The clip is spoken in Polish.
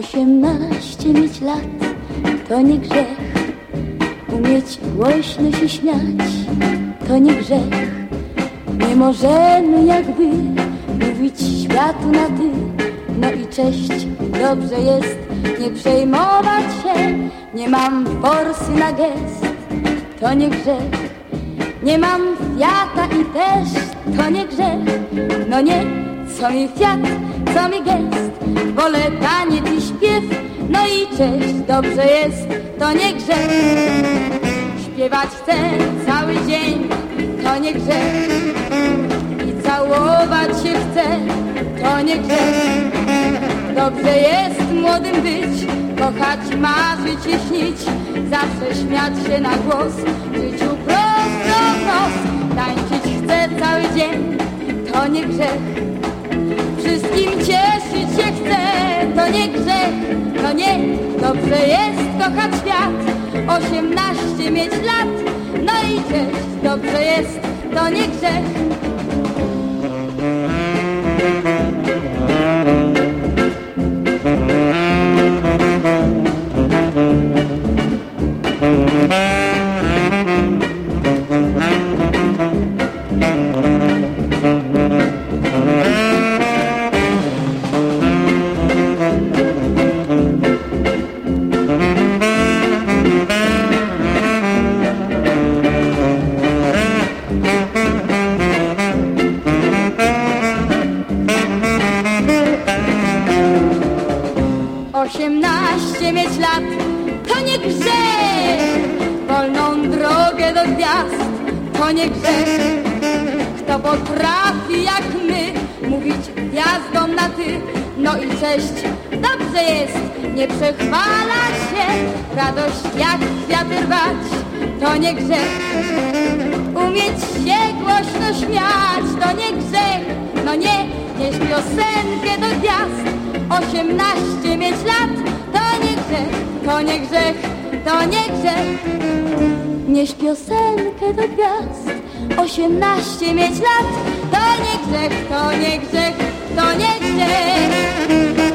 Osiemnaście mieć lat to nie grzech, umieć głośno się śmiać to nie grzech. Nie możemy jakby mówić światu na ty, no i cześć, dobrze jest nie przejmować się. Nie mam forsy na gest, to nie grzech. Nie mam kwiata i też to nie grzech. No nie, co mi kwiat, co mi gest. Wolę taniec i śpiew, no i cześć, dobrze jest, to nie grzech. Śpiewać chcę cały dzień, to nie grzech. I całować się chcę, to nie grzech. Dobrze jest młodym być, kochać, marzyć i śnić, zawsze śmiać się na głos, w życiu prosto w nos. Tańczyć chcę cały dzień, to nie grzech. Nie grzech, to nie, dobrze jest kochać świat. Osiemnaście mieć lat, no i cześć, dobrze jest, to nie grzech. Osiemnaście mieć lat. To nie grzech, wolną drogę do gwiazd to nie grzech. Kto potrafi jak my mówić gwiazdom na ty, no i cześć, dobrze jest, nie przechwalać się, radość jak kwiaty rwać, to nie grzech. Umieć się głośno śmiać, to nie grzech, no nie, nieś piosenkę do gwiazd, osiemnaście mieć lat. To nie grzech, to nie grzech, to nie grzech. Nieś piosenkę do gwiazd. Osiemnaście mieć lat. To nie grzech, to nie grzech, to nie grzech.